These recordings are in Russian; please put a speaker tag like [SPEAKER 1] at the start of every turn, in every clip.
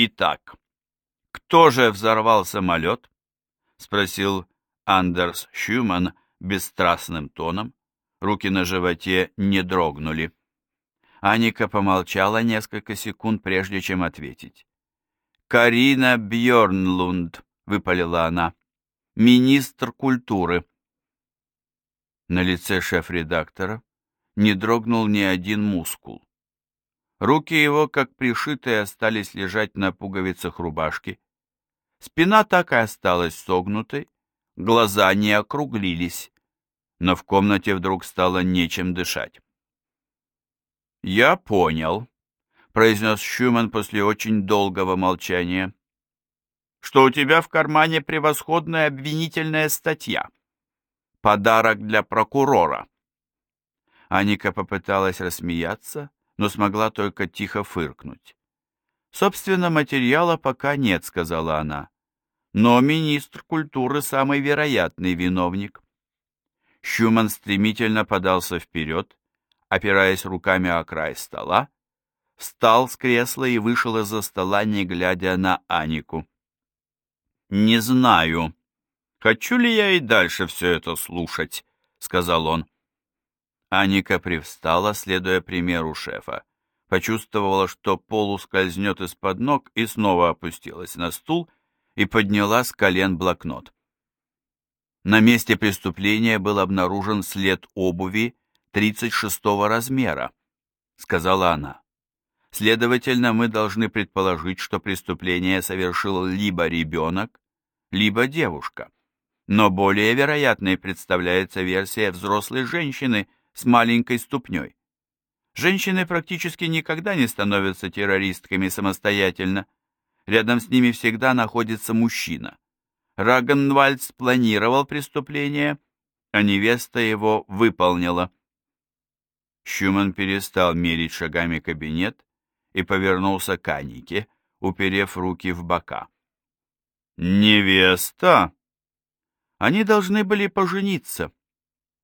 [SPEAKER 1] Итак, кто же взорвал самолет? Спросил Андерс Шюман бесстрастным тоном. Руки на животе не дрогнули. Аника помолчала несколько секунд, прежде чем ответить. «Карина Бьорнлунд», — выпалила она, — «министр культуры». На лице шеф-редактора не дрогнул ни один мускул. Руки его, как пришитые, остались лежать на пуговицах рубашки. Спина так и осталась согнутой, глаза не округлились, но в комнате вдруг стало нечем дышать. «Я понял», — произнес Шуман после очень долгого молчания, «что у тебя в кармане превосходная обвинительная статья. Подарок для прокурора». Аника попыталась рассмеяться, но смогла только тихо фыркнуть. «Собственно, материала пока нет», — сказала она. «Но министр культуры самый вероятный виновник». Щуман стремительно подался вперед, опираясь руками о край стола, встал с кресла и вышел из-за стола, не глядя на Анику. «Не знаю, хочу ли я и дальше все это слушать», — сказал он. Аника привстала, следуя примеру шефа. Почувствовала, что пол ускользнет из-под ног и снова опустилась на стул и подняла с колен блокнот. На месте преступления был обнаружен след обуви 36 размера, сказала она. Следовательно, мы должны предположить, что преступление совершил либо ребенок, либо девушка. Но более вероятной представляется версия взрослой женщины, с маленькой ступней. Женщины практически никогда не становятся террористками самостоятельно. Рядом с ними всегда находится мужчина. Рагенвальд планировал преступление, а невеста его выполнила. Щуман перестал мерить шагами кабинет и повернулся к Анике, уперев руки в бока. «Невеста!» Они должны были пожениться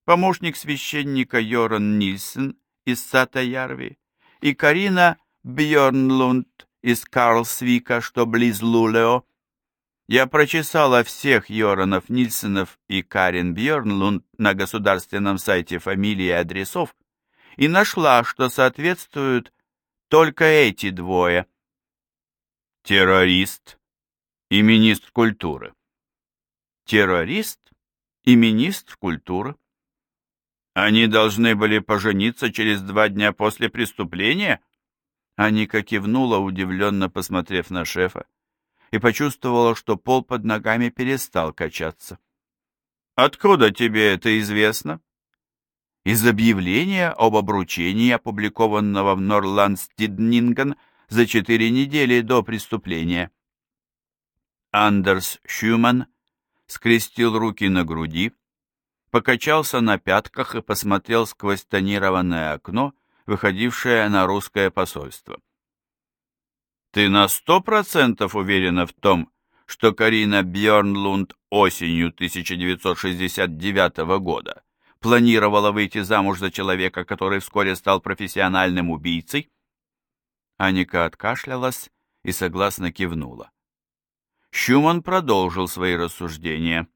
[SPEAKER 1] помощник священника Йоран Нильсен из Сата-Ярви и Карина Бьорнлунд из Карлсвика, что близ Лулео. Я прочесала всех Йоранов Нильсенов и Карин Бьорнлунд на государственном сайте фамилии и адресов и нашла, что соответствуют только эти двое. Террорист и министр культуры. Террорист и министр культуры. Они должны были пожениться через два дня после преступления? Аника кивнула, удивленно посмотрев на шефа, и почувствовала, что пол под ногами перестал качаться. «Откуда тебе это известно?» «Из объявления об обручении, опубликованного в Норландстиднинген за четыре недели до преступления». Андерс Шюман скрестил руки на груди, покачался на пятках и посмотрел сквозь тонированное окно, выходившее на русское посольство. «Ты на сто процентов уверена в том, что Карина Бьернлунд осенью 1969 года планировала выйти замуж за человека, который вскоре стал профессиональным убийцей?» Аника откашлялась и согласно кивнула. Щуман продолжил свои рассуждения.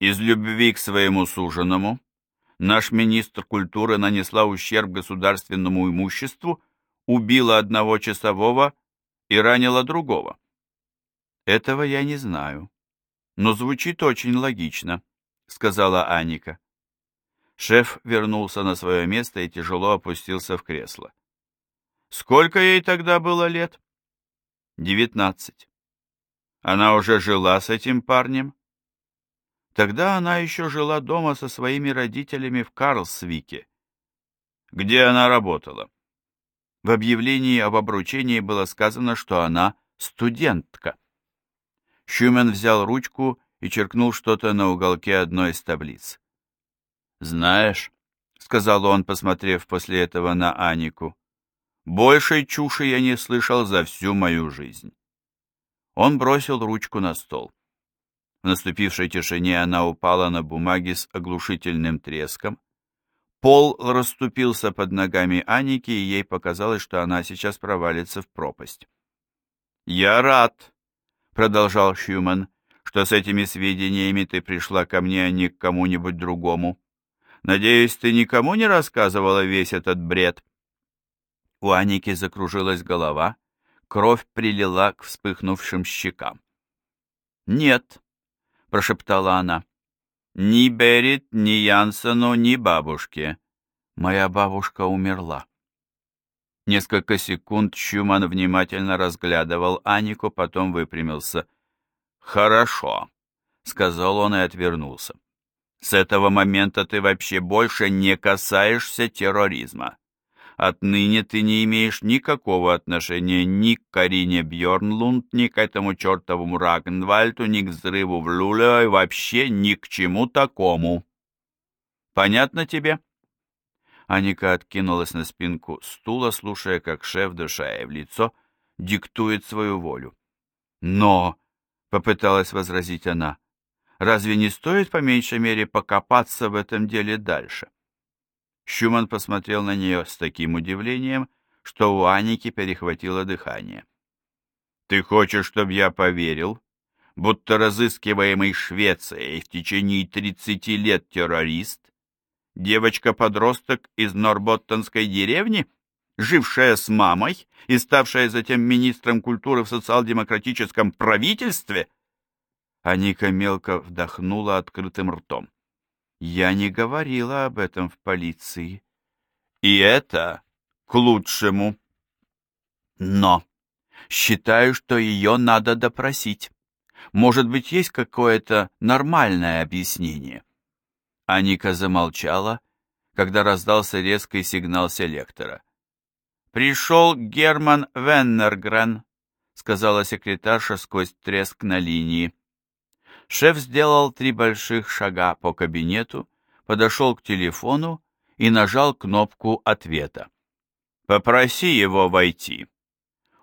[SPEAKER 1] Из любви к своему суженому наш министр культуры нанесла ущерб государственному имуществу, убила одного часового и ранила другого. Этого я не знаю, но звучит очень логично, сказала Аника. Шеф вернулся на свое место и тяжело опустился в кресло. Сколько ей тогда было лет? Девятнадцать. Она уже жила с этим парнем? Тогда она еще жила дома со своими родителями в Карлсвике. Где она работала? В объявлении об обручении было сказано, что она студентка. Щумен взял ручку и черкнул что-то на уголке одной из таблиц. «Знаешь», — сказал он, посмотрев после этого на Анику, — «большей чуши я не слышал за всю мою жизнь». Он бросил ручку на стол. В наступившей тишине она упала на бумаги с оглушительным треском. Пол расступился под ногами Аники, и ей показалось, что она сейчас провалится в пропасть. «Я рад», — продолжал Шюман, «что с этими сведениями ты пришла ко мне, а не к кому-нибудь другому. Надеюсь, ты никому не рассказывала весь этот бред?» У Аники закружилась голова, кровь прилила к вспыхнувшим щекам. «Нет», — прошептала она, — «ни Берит, ни Янсену, ни бабушке. Моя бабушка умерла». Несколько секунд Щуман внимательно разглядывал Анику, потом выпрямился. «Хорошо», — сказал он и отвернулся. «С этого момента ты вообще больше не касаешься терроризма. Отныне ты не имеешь никакого отношения ни к Карине Бьорнлунд, ни к этому чертовому Рагнвальту, ни к взрыву в Луле, и вообще ни к чему такому. Понятно тебе?» Аника откинулась на спинку стула, слушая, как шеф, дыша в лицо, диктует свою волю. «Но!» — попыталась возразить она. «Разве не стоит по меньшей мере покопаться в этом деле дальше?» Щуман посмотрел на нее с таким удивлением, что у Аники перехватило дыхание. «Ты хочешь, чтобы я поверил, будто разыскиваемый Швецией в течение тридцати лет террорист Девочка-подросток из Норботтонской деревни, жившая с мамой и ставшая затем министром культуры в социал-демократическом правительстве? Аника мелко вдохнула открытым ртом. Я не говорила об этом в полиции. И это к лучшему. Но считаю, что ее надо допросить. Может быть, есть какое-то нормальное объяснение. Аника замолчала, когда раздался резкий сигнал селектора. «Пришел Герман Веннергрен», — сказала секретарша сквозь треск на линии. Шеф сделал три больших шага по кабинету, подошел к телефону и нажал кнопку ответа. «Попроси его войти».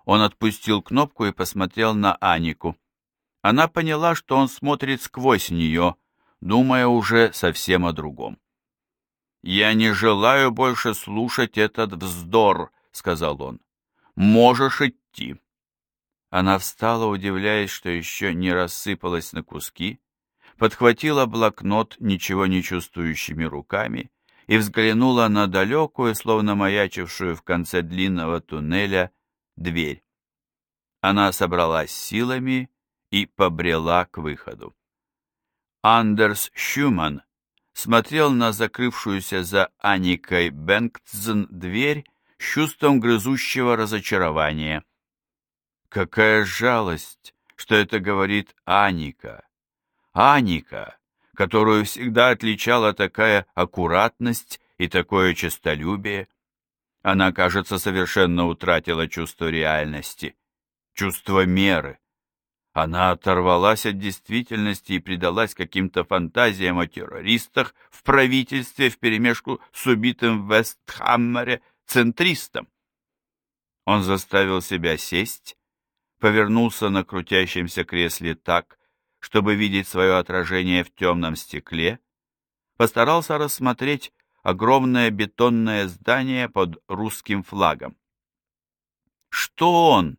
[SPEAKER 1] Он отпустил кнопку и посмотрел на Анику. Она поняла, что он смотрит сквозь нее, думая уже совсем о другом. «Я не желаю больше слушать этот вздор», — сказал он. «Можешь идти». Она встала, удивляясь, что еще не рассыпалась на куски, подхватила блокнот ничего не чувствующими руками и взглянула на далекую, словно маячившую в конце длинного туннеля, дверь. Она собралась силами и побрела к выходу. Андерс Шуман смотрел на закрывшуюся за Аникой Бенгтзен дверь с чувством грызущего разочарования. Какая жалость, что это говорит Аника. Аника, которую всегда отличала такая аккуратность и такое честолюбие. Она, кажется, совершенно утратила чувство реальности, чувство меры. Она оторвалась от действительности и предалась каким-то фантазиям о террористах в правительстве вперемешку с убитым в Вестхаммере центристом. Он заставил себя сесть, повернулся на крутящемся кресле так, чтобы видеть свое отражение в темном стекле, постарался рассмотреть огромное бетонное здание под русским флагом. Что он,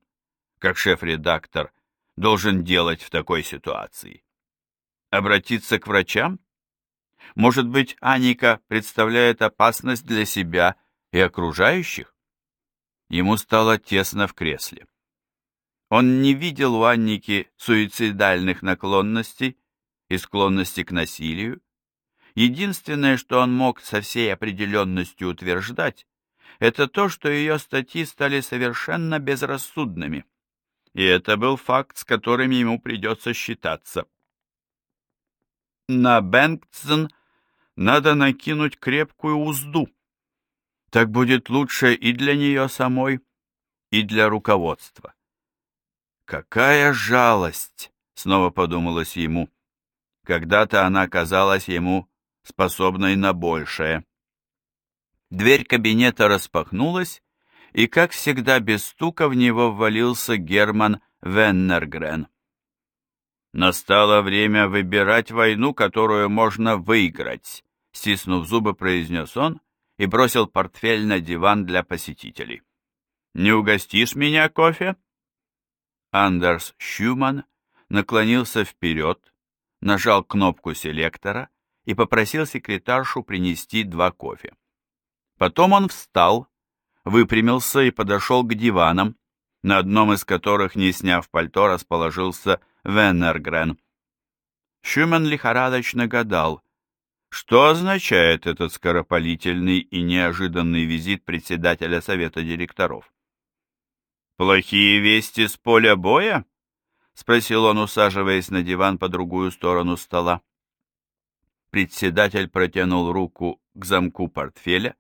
[SPEAKER 1] как шеф-редактор, должен делать в такой ситуации? Обратиться к врачам? Может быть, Аника представляет опасность для себя и окружающих? Ему стало тесно в кресле. Он не видел у Анники суицидальных наклонностей и склонности к насилию. Единственное, что он мог со всей определенностью утверждать, это то, что ее статьи стали совершенно безрассудными и это был факт, с которым ему придется считаться. На Бэнксон надо накинуть крепкую узду. Так будет лучше и для нее самой, и для руководства. Какая жалость, снова подумалось ему. Когда-то она казалась ему способной на большее. Дверь кабинета распахнулась, и, как всегда, без стука в него ввалился Герман Веннергрен. «Настало время выбирать войну, которую можно выиграть», стиснув зубы, произнес он и бросил портфель на диван для посетителей. «Не угостишь меня кофе?» Андерс Щуман наклонился вперед, нажал кнопку селектора и попросил секретаршу принести два кофе. Потом он встал, выпрямился и подошел к диванам, на одном из которых, не сняв пальто, расположился Веннергрен. Шюман лихорадочно гадал, что означает этот скоропалительный и неожиданный визит председателя совета директоров. «Плохие вести с поля боя?» — спросил он, усаживаясь на диван по другую сторону стола. Председатель протянул руку к замку портфеля,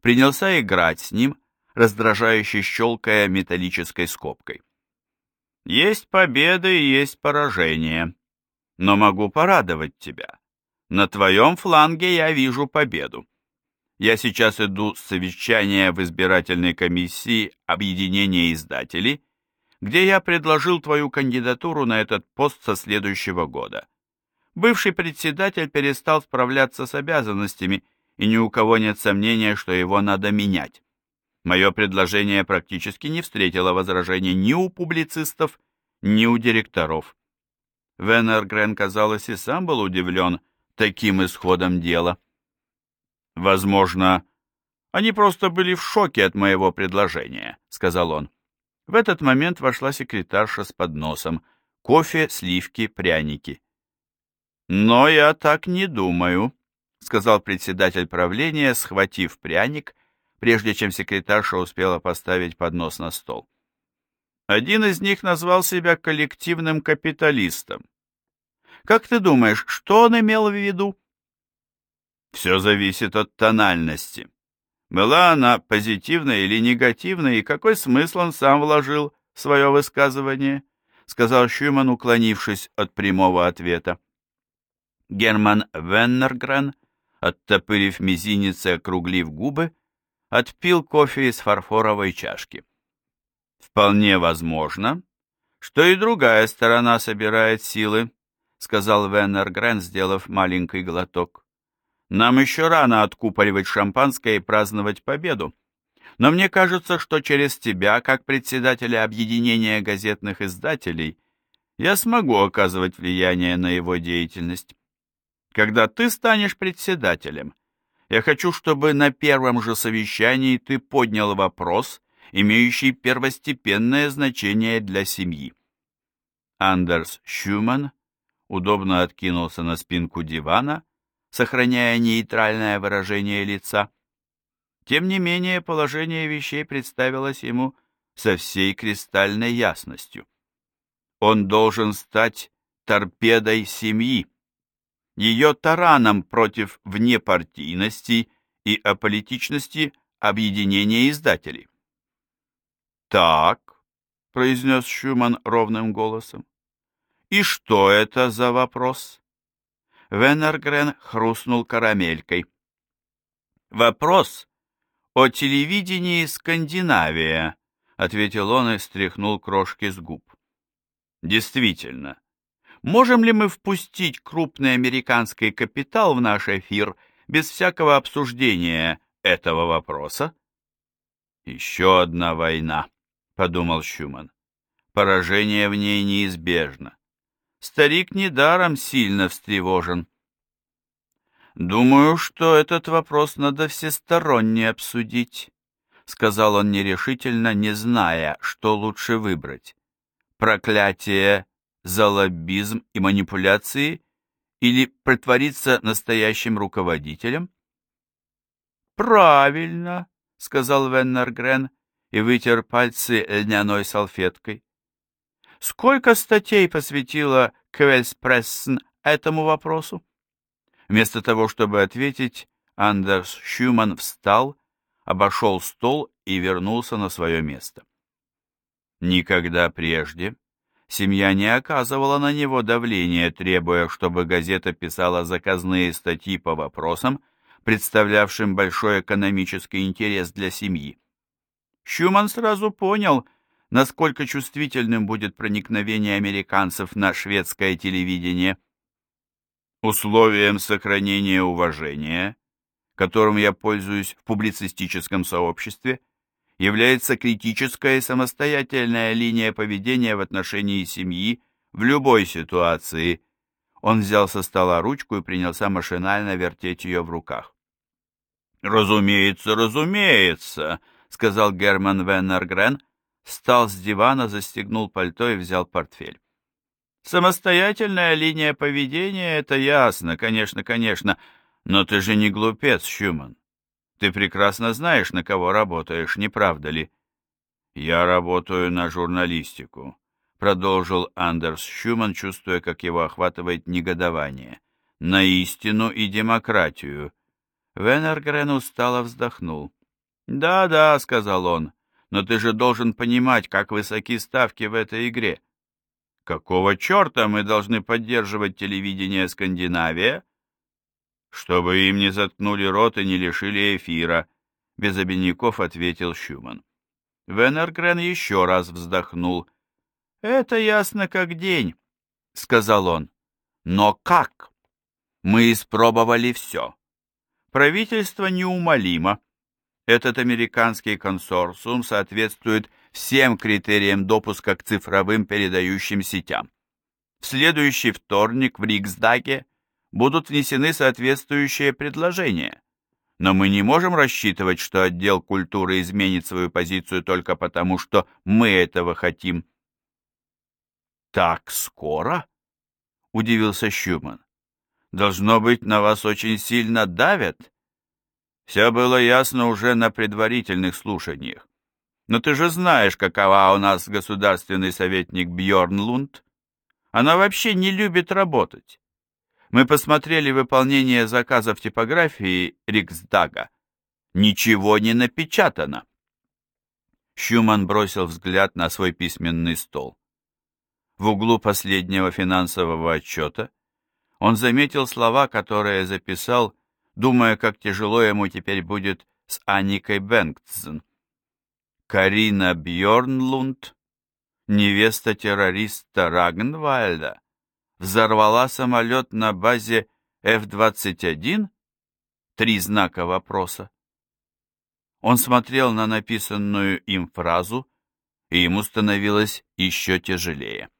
[SPEAKER 1] принялся играть с ним, раздражающе щелкая металлической скобкой. «Есть победы и есть поражения, но могу порадовать тебя. На твоем фланге я вижу победу. Я сейчас иду с совещания в избирательной комиссии объединения издателей, где я предложил твою кандидатуру на этот пост со следующего года. Бывший председатель перестал справляться с обязанностями, и ни у кого нет сомнения, что его надо менять. Мое предложение практически не встретило возражений ни у публицистов, ни у директоров. Венер Грен, казалось, и сам был удивлен таким исходом дела. «Возможно, они просто были в шоке от моего предложения», — сказал он. В этот момент вошла секретарша с подносом. Кофе, сливки, пряники. «Но я так не думаю», — сказал председатель правления, схватив пряник прежде чем секретарша успела поставить поднос на стол. Один из них назвал себя коллективным капиталистом. Как ты думаешь, что он имел в виду? Все зависит от тональности. Была она позитивная или негативная, и какой смысл он сам вложил в свое высказывание, сказал Шюман, уклонившись от прямого ответа. Герман Веннергрен, оттопырив мизинец и округлив губы, отпил кофе из фарфоровой чашки. «Вполне возможно, что и другая сторона собирает силы», сказал Веннер Грен, сделав маленький глоток. «Нам еще рано откупоривать шампанское и праздновать победу, но мне кажется, что через тебя, как председателя объединения газетных издателей, я смогу оказывать влияние на его деятельность. Когда ты станешь председателем, я хочу, чтобы на первом же совещании ты поднял вопрос, имеющий первостепенное значение для семьи. Андерс Шуман удобно откинулся на спинку дивана, сохраняя нейтральное выражение лица. Тем не менее, положение вещей представилось ему со всей кристальной ясностью. Он должен стать торпедой семьи ее тараном против внепартийности и аполитичности объединения издателей. «Так», — произнес Шуман ровным голосом, — «и что это за вопрос?» Венергрен хрустнул карамелькой. «Вопрос о телевидении Скандинавия», — ответил он и стряхнул крошки с губ. «Действительно, Можем ли мы впустить крупный американский капитал в наш эфир без всякого обсуждения этого вопроса? Еще одна война, подумал Щуман. Поражение в ней неизбежно. Старик недаром сильно встревожен. Думаю, что этот вопрос надо всесторонне обсудить, сказал он нерешительно, не зная, что лучше выбрать. Проклятие за лоббизм и манипуляции или притвориться настоящим руководителем? «Правильно», — сказал Веннергрен и вытер пальцы льняной салфеткой. «Сколько статей посвятила Квельспрессен этому вопросу?» Вместо того, чтобы ответить, Андерс Шуман встал, обошел стол и вернулся на свое место. Никогда прежде Семья не оказывала на него давления, требуя, чтобы газета писала заказные статьи по вопросам, представлявшим большой экономический интерес для семьи. Щуман сразу понял, насколько чувствительным будет проникновение американцев на шведское телевидение. Условием сохранения уважения, которым я пользуюсь в публицистическом сообществе, является критическая и самостоятельная линия поведения в отношении семьи в любой ситуации. Он взял со стола ручку и принялся машинально вертеть ее в руках. «Разумеется, разумеется», — сказал Герман Веннергрен, встал с дивана, застегнул пальто и взял портфель. «Самостоятельная линия поведения — это ясно, конечно, конечно, но ты же не глупец, Щуман. Ты прекрасно знаешь, на кого работаешь, не правда ли?» «Я работаю на журналистику», — продолжил Андерс Щуман, чувствуя, как его охватывает негодование. «На истину и демократию». Венергрен устало вздохнул. «Да-да», — сказал он, — «но ты же должен понимать, как высоки ставки в этой игре. Какого черта мы должны поддерживать телевидение Скандинавия? Чтобы им не заткнули рот и не лишили эфира, без обиняков ответил Щуман. Венергрен еще раз вздохнул. «Это ясно как день», — сказал он. «Но как? Мы испробовали все. Правительство неумолимо. Этот американский консорциум соответствует всем критериям допуска к цифровым передающим сетям. В следующий вторник в Риксдаге будут внесены соответствующие предложения. Но мы не можем рассчитывать, что отдел культуры изменит свою позицию только потому, что мы этого хотим. «Так скоро?» — удивился Щуман. «Должно быть, на вас очень сильно давят?» Все было ясно уже на предварительных слушаниях. Но ты же знаешь, какова у нас государственный советник Бьорн Лунд. Она вообще не любит работать. Мы посмотрели выполнение заказов типографии Риксдага. Ничего не напечатано. Щуман бросил взгляд на свой письменный стол. В углу последнего финансового отчета он заметил слова, которые записал, думая, как тяжело ему теперь будет с Анникой Бенгтсен. Карина Бьорнлунд, невеста террориста Рагнвальда, взорвала самолет на базе F-21? Три знака вопроса. Он смотрел на написанную им фразу, и ему становилось еще тяжелее.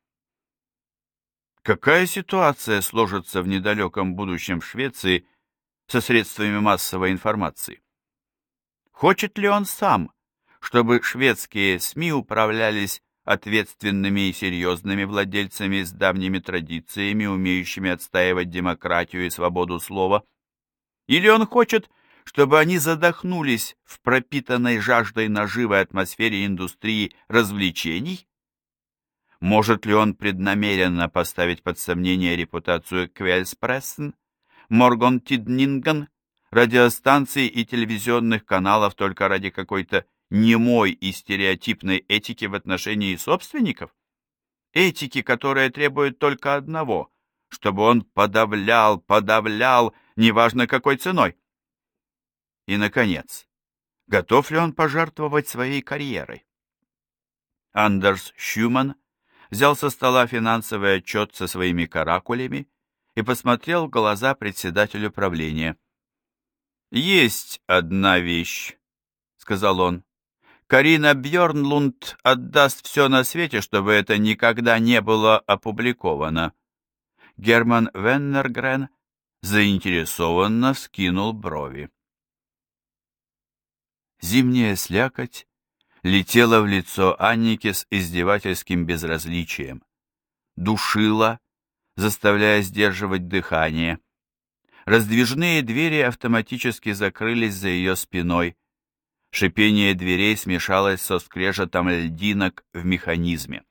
[SPEAKER 1] Какая ситуация сложится в недалеком будущем в Швеции со средствами массовой информации? Хочет ли он сам чтобы шведские СМИ управлялись ответственными и серьезными владельцами с давними традициями, умеющими отстаивать демократию и свободу слова? Или он хочет, чтобы они задохнулись в пропитанной жаждой наживой атмосфере индустрии развлечений? Может ли он преднамеренно поставить под сомнение репутацию Квельспрессен, Моргон Тиднинган, радиостанций и телевизионных каналов только ради какой-то немой и стереотипной этики в отношении собственников? Этики, которая требует только одного, чтобы он подавлял, подавлял, неважно какой ценой. И, наконец, готов ли он пожертвовать своей карьерой? Андерс Щуман взял со стола финансовый отчет со своими каракулями и посмотрел в глаза председателю правления. «Есть одна вещь», — сказал он. Карина Бьорнлунд отдаст все на свете, чтобы это никогда не было опубликовано. Герман Веннергрен заинтересованно вскинул брови. Зимняя слякоть летела в лицо Анники с издевательским безразличием. Душила, заставляя сдерживать дыхание. Раздвижные двери автоматически закрылись за ее спиной. Шипение дверей смешалось со скрежетом льдинок в механизме.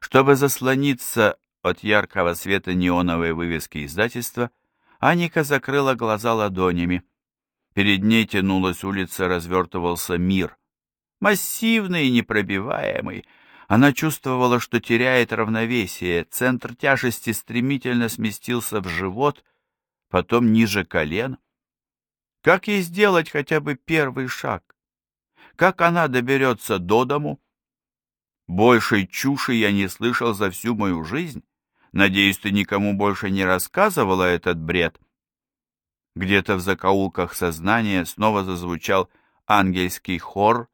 [SPEAKER 1] Чтобы заслониться от яркого света неоновой вывески издательства, Аника закрыла глаза ладонями. Перед ней тянулась улица, развертывался мир. Массивный и непробиваемый. Она чувствовала, что теряет равновесие. Центр тяжести стремительно сместился в живот, потом ниже колен — как ей сделать хотя бы первый шаг? Как она доберется до дому? Большей чуши я не слышал за всю мою жизнь. Надеюсь, ты никому больше не рассказывала этот бред. Где-то в закоулках сознания снова зазвучал ангельский хор,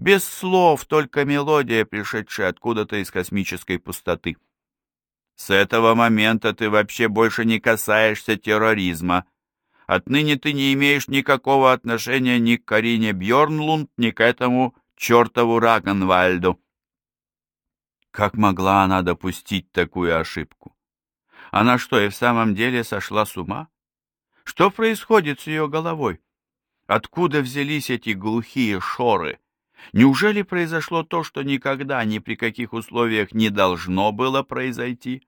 [SPEAKER 1] Без слов, только мелодия, пришедшая откуда-то из космической пустоты. С этого момента ты вообще больше не касаешься терроризма. Отныне ты не имеешь никакого отношения ни к Карине Бьорнлунд, ни к этому чертову Рагенвальду. Как могла она допустить такую ошибку? Она что, и в самом деле сошла с ума? Что происходит с ее головой? Откуда взялись эти глухие шоры? Неужели произошло то, что никогда, ни при каких условиях не должно было произойти?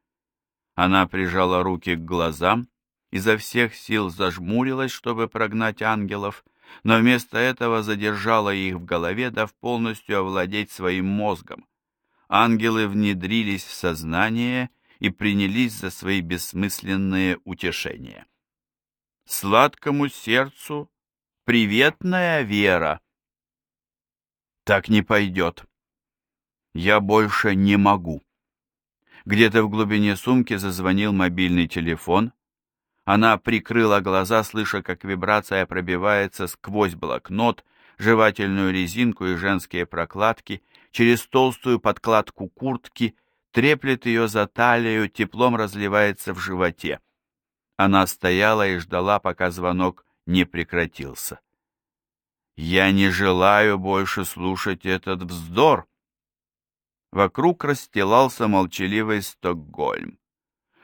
[SPEAKER 1] Она прижала руки к глазам, изо всех сил зажмурилась, чтобы прогнать ангелов, но вместо этого задержала их в голове, дав полностью овладеть своим мозгом. Ангелы внедрились в сознание и принялись за свои бессмысленные утешения. Сладкому сердцу приветная вера. Так не пойдет. Я больше не могу. Где-то в глубине сумки зазвонил мобильный телефон. Она прикрыла глаза, слыша, как вибрация пробивается сквозь блокнот, жевательную резинку и женские прокладки, через толстую подкладку куртки, треплет ее за талию, теплом разливается в животе. Она стояла и ждала, пока звонок не прекратился. «Я не желаю больше слушать этот вздор», Вокруг расстилался молчаливый Стокгольм.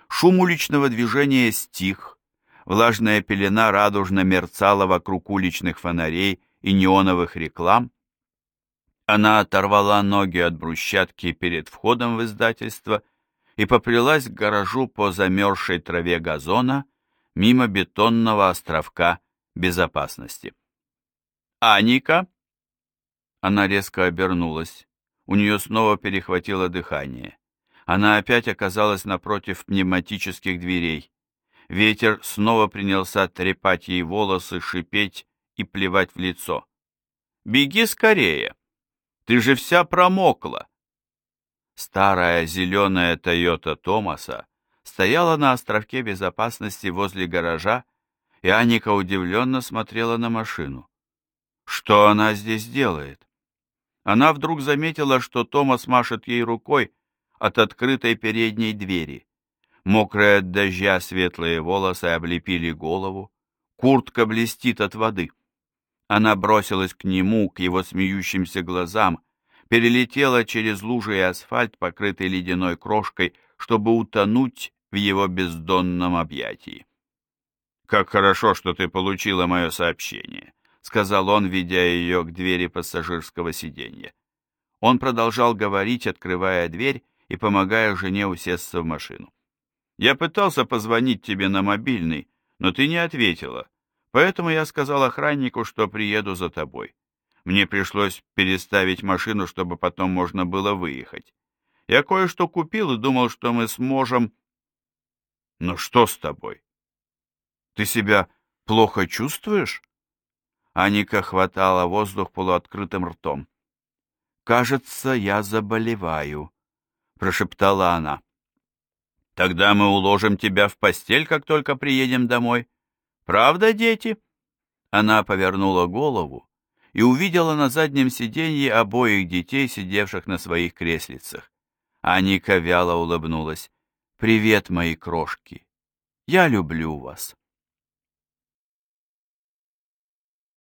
[SPEAKER 1] Шум уличного движения стих, влажная пелена радужно мерцала вокруг уличных фонарей и неоновых реклам. Она оторвала ноги от брусчатки перед входом в издательство и поплелась к гаражу по замерзшей траве газона мимо бетонного островка безопасности. «Аника!» Она резко обернулась. У нее снова перехватило дыхание. Она опять оказалась напротив пневматических дверей. Ветер снова принялся трепать ей волосы, шипеть и плевать в лицо. «Беги скорее! Ты же вся промокла!» Старая зеленая Тойота Томаса стояла на островке безопасности возле гаража, и Аника удивленно смотрела на машину. Что она здесь делает? она вдруг заметила, что Томас машет ей рукой от открытой передней двери. Мокрые от дождя светлые волосы облепили голову, куртка блестит от воды. Она бросилась к нему, к его смеющимся глазам, перелетела через лужи и асфальт, покрытый ледяной крошкой, чтобы утонуть в его бездонном объятии. «Как хорошо, что ты получила мое сообщение сказал он, ведя ее к двери пассажирского сиденья. Он продолжал говорить, открывая дверь и помогая жене усесться в машину. «Я пытался позвонить тебе на мобильный, но ты не ответила, поэтому я сказал охраннику, что приеду за тобой. Мне пришлось переставить машину, чтобы потом можно было выехать. Я кое-что купил и думал, что мы сможем...» «Ну что с тобой? Ты себя плохо чувствуешь?» Аника хватала воздух полуоткрытым ртом. «Кажется, я заболеваю», — прошептала она. «Тогда мы уложим тебя в постель, как только приедем домой. Правда, дети?» Она повернула голову и увидела на заднем сиденье обоих детей, сидевших на своих креслицах. Аника вяло улыбнулась. «Привет, мои крошки! Я люблю вас!»